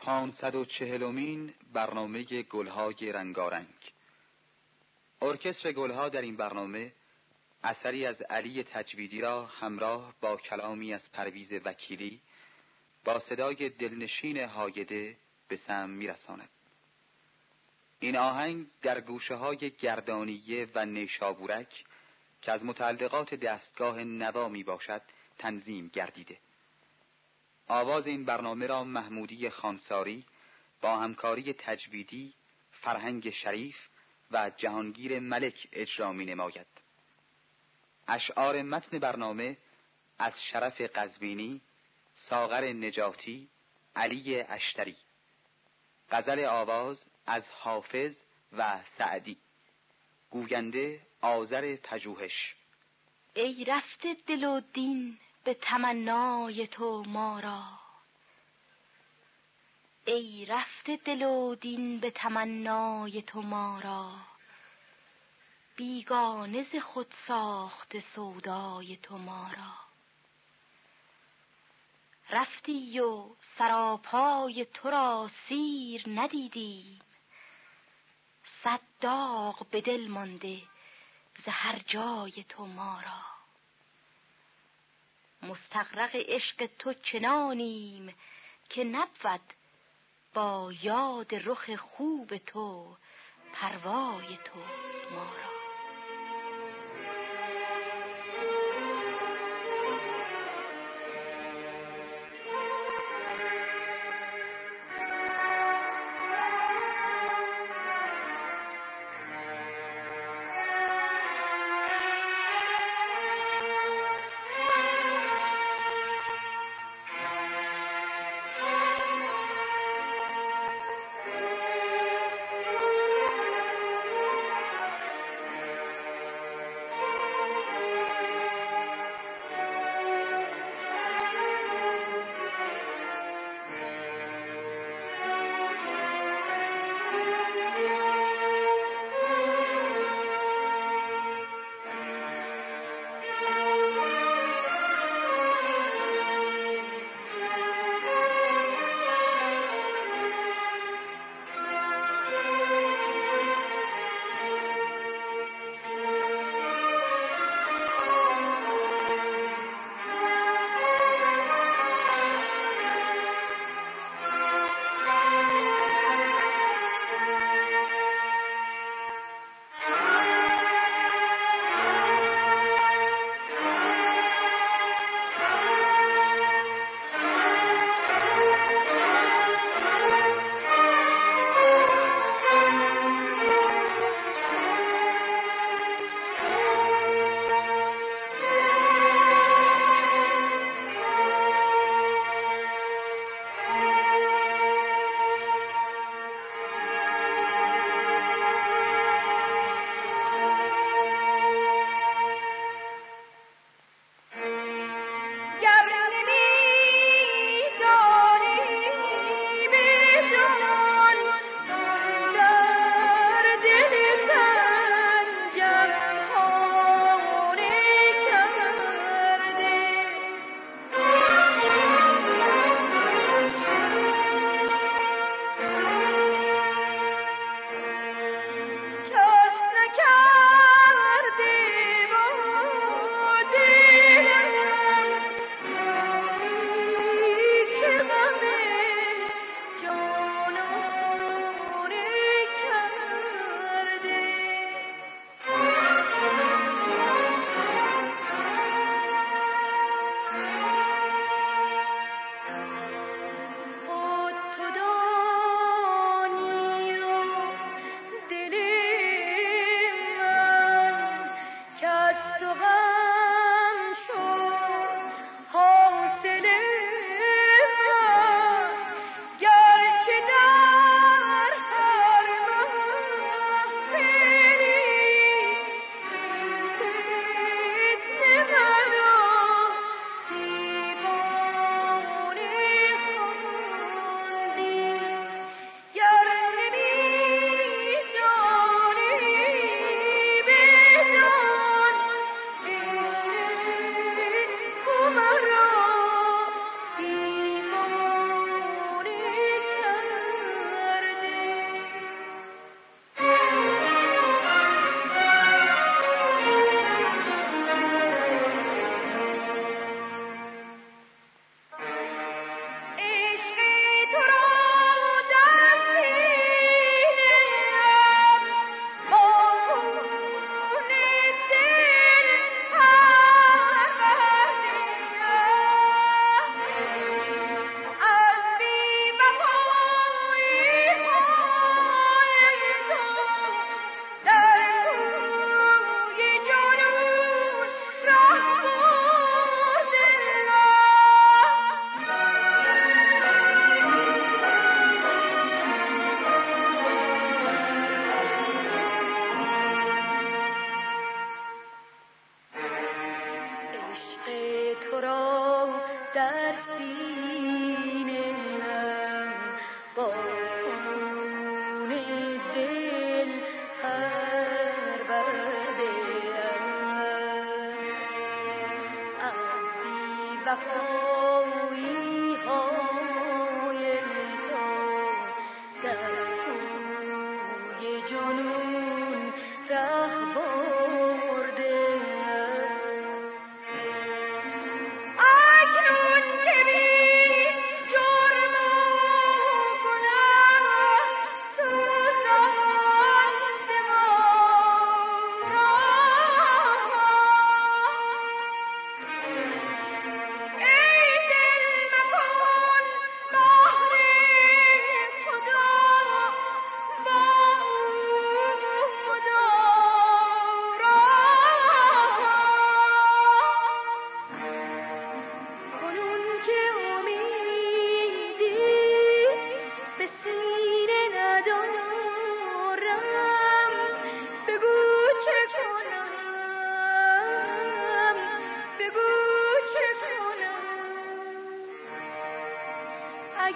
پانصد و چهلمین برنامه گلهای رنگارنگ. ارکستر گلها در این برنامه اثری از علی تجویدی را همراه با کلامی از پرویز وکیلی با صدای دلنشین هایده به سم میرساند. این آهنگ در گوشه های گردانیه و نیشابورک که از متعلقات دستگاه نوا می باشد تنظیم گردیده. آواز این برنامه را محمودی خانساری با همکاری تجویدی فرهنگ شریف و جهانگیر ملک اجرا می نماید. اشعار متن برنامه از شرف قزوینی، ساغر نجاتی، علی اشتری. غزل آواز از حافظ و سعدی. گوینده آذر پژوهش. ای رفته دل و دین به تمنای تو ما را. ای رفته دل و دین به تمنای تو ما را. بیگانه ز خود ساخت سودای تو ما را. رفتی و سراپای تو را سیر ندیدیم. صد داغ به دل مانده ز هر جای تو ما را. مستغرق عشق تو چنانیم که نبود با یاد رخ خوب تو پروای تو ما را.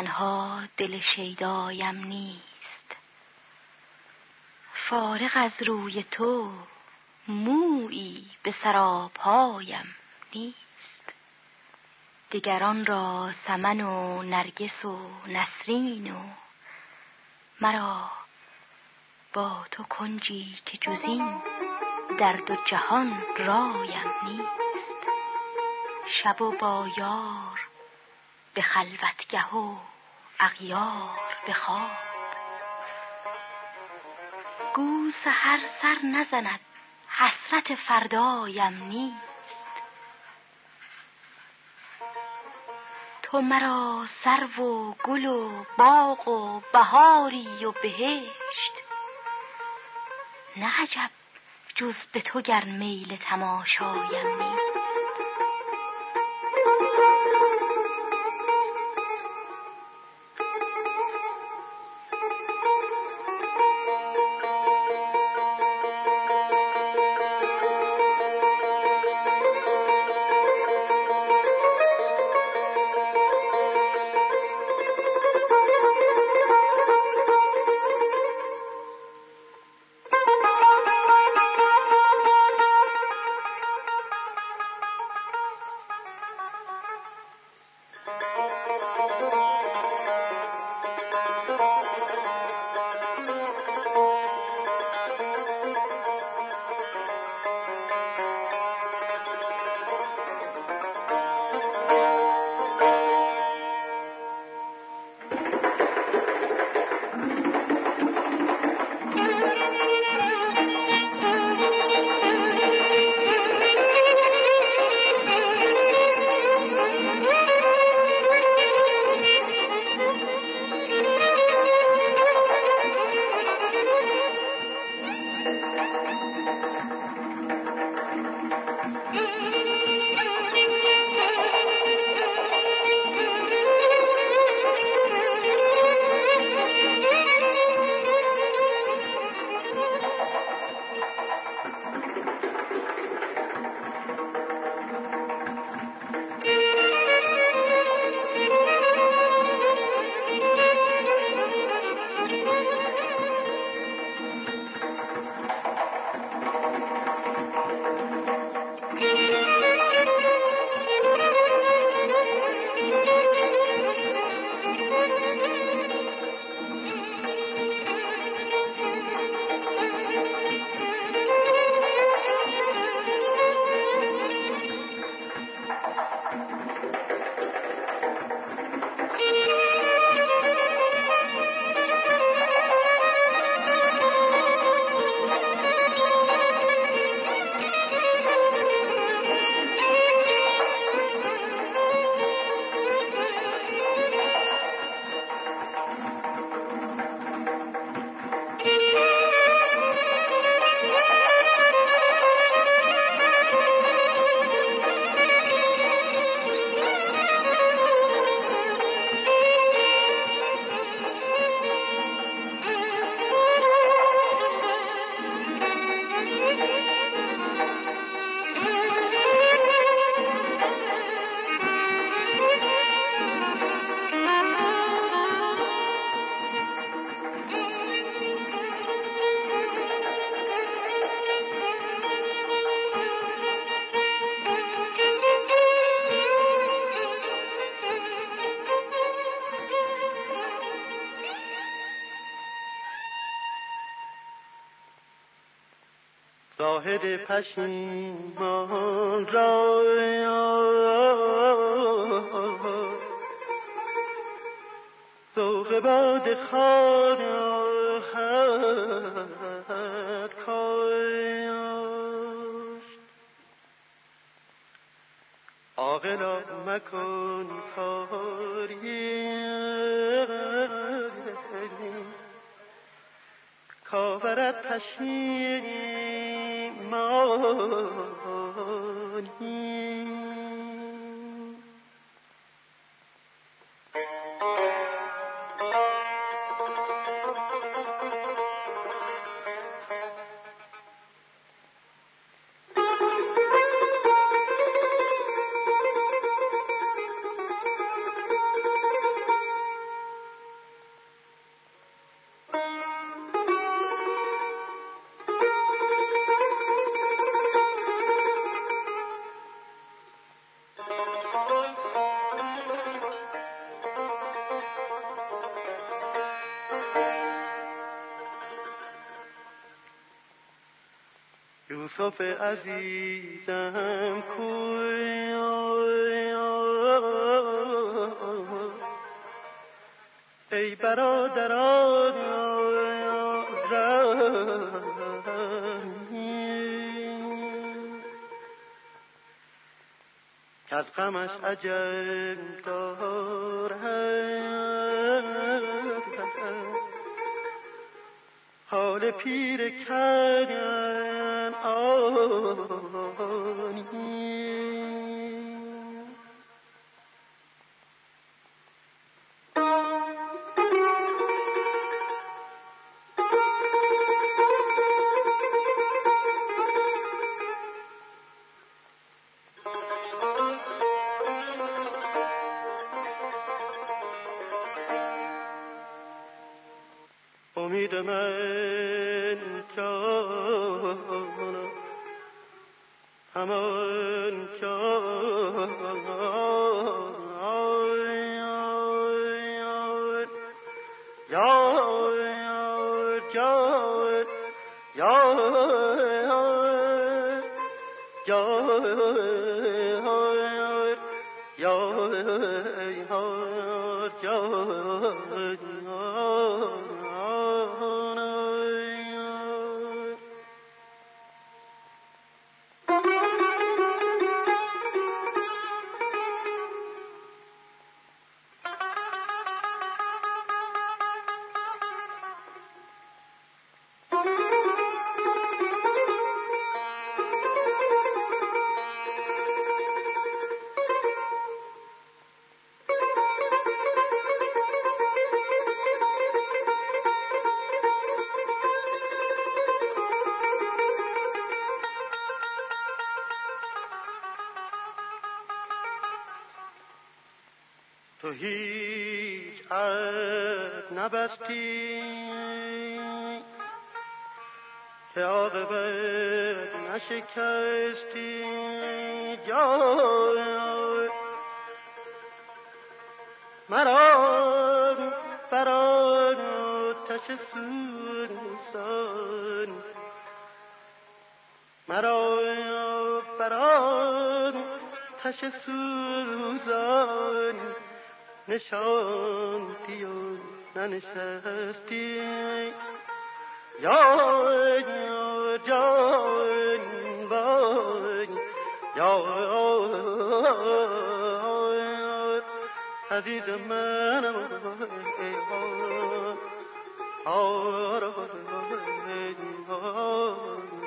تنها دل شیدایم نیست. فارغ از روی تو مویی به سراپایم نیست. دیگران را سمن و نرگس و نسرین و مرا با تو کنجی که جزین در دو جهان رایم نیست. شب و با یار به خلوتگه و اغیار به خواب. گو سر نزند حسرت فردایم نیست. تو مرا سرو و گل و باغ و بهاری و بهشت. نه عجب جز به تو گر میل تماشایم نیست. زاهد پشیمان را ذوق باد کاشت عاقلا مکن کاری. کاورت پشیمانی عزیزم کوی ای برادران که از غمش عجب دارد حال پیر کردن آنی. یا یا یا یا یا تو هیچ عهد نبستی. که عاقبت نشکستی. جای مرا برای تش سوزان مرا برای تش سوزان نشانتی و ننشستی یا جان بای یا عزیز منم آره دلم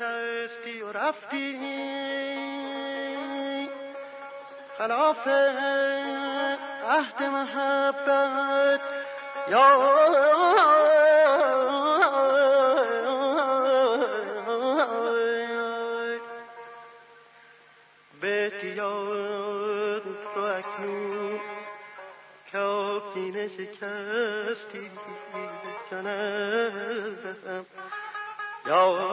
نشستی و رفتی خلاف عهد محبت یا Thank you. تو اکنون یا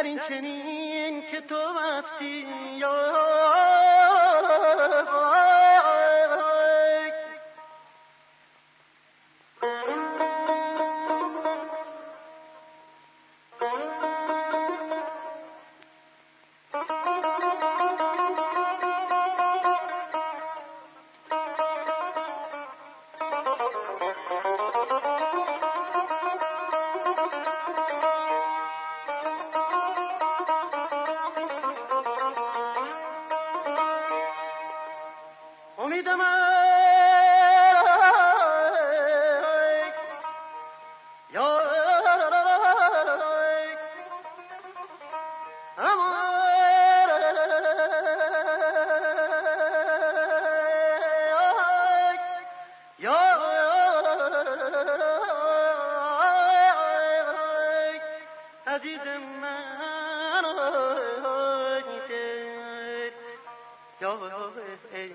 در این چنین که تو مستی یا عزیز مرا دیده یا ای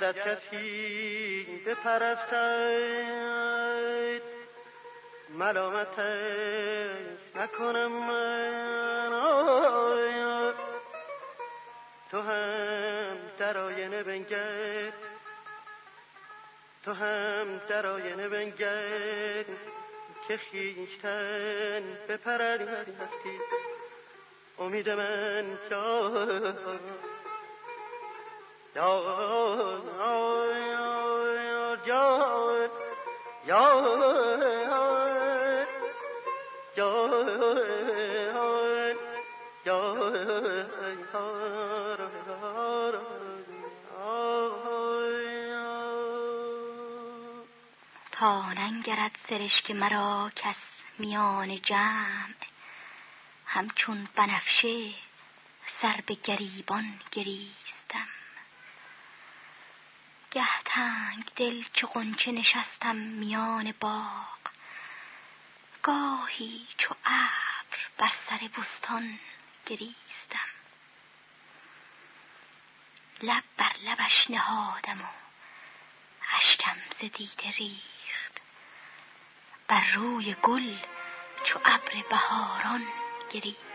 گرد کسی بپرستد ملامت نکنم من. تو هم در آینه بنگر. تو هم در آینه بنگر که خیشتن بپرستی امید من جان تا ننگرد سرشک مرا کس میان جمع همچون بنفشه سر به گریبان گریستم گه تنگ دل چو قنچه نشستم میان باغ. گاهی چو ابر بر سر بستان گریستم. لب بر لبش نهادم و اشکم ز دیده ریخت. بر روی گل چو ابر بهاران گریست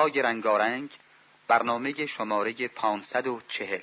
گلهای رنگارنگ برنامه شماره 540